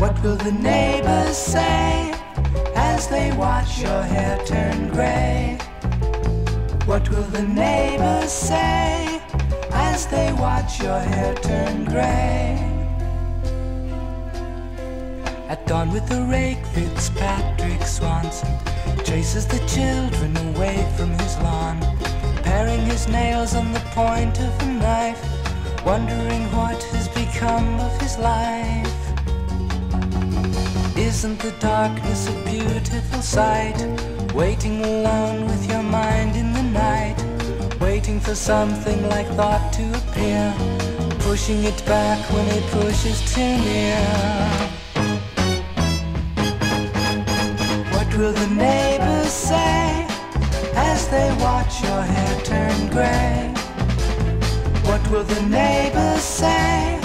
What will the neighbors say as they watch your hair turn gray? What will the neighbors say as they watch your hair turn gray? At dawn with the rake, Fitzpatrick Swanson chases the children away from his lawn, paring his nails on the point of a knife, wondering what has become of his life. Isn't the darkness a beautiful sight? Waiting alone with your mind in the night, waiting for something like thought to appear, pushing it back when it pushes too near. What will the neighbors say as they watch your hair turn gray? What will the neighbors say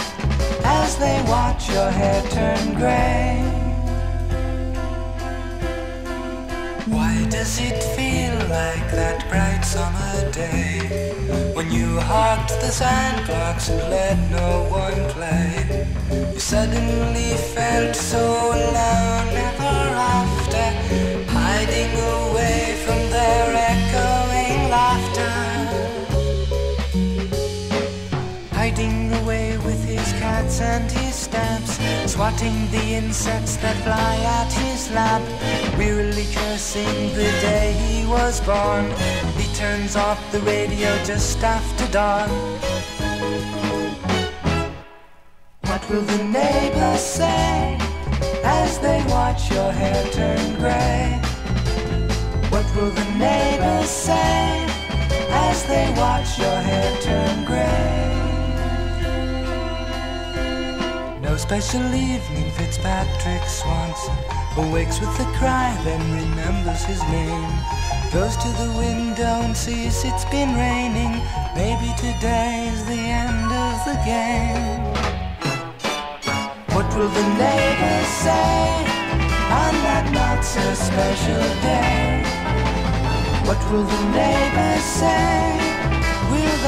as they watch your hair turn gray? Does it feel like that bright summer day when you hugged the sandbox and let no one play? You suddenly felt so alone ever after, hiding away from their echoing laughter, hiding away cats and his stamps, swatting the insects that fly at his lap, wearily cursing the day he was born. He turns off the radio just after dawn. What will the neighbors say as they watch your hair turn gray? What will the neighbors say as they watch your hair turn gray? Special evening, Fitzpatrick Swanson awakes with a cry, then remembers his name. Goes to the window and sees it's been raining. Maybe today's the end of the game. What will the neighbors say on that not so special day? What will the neighbors say? Will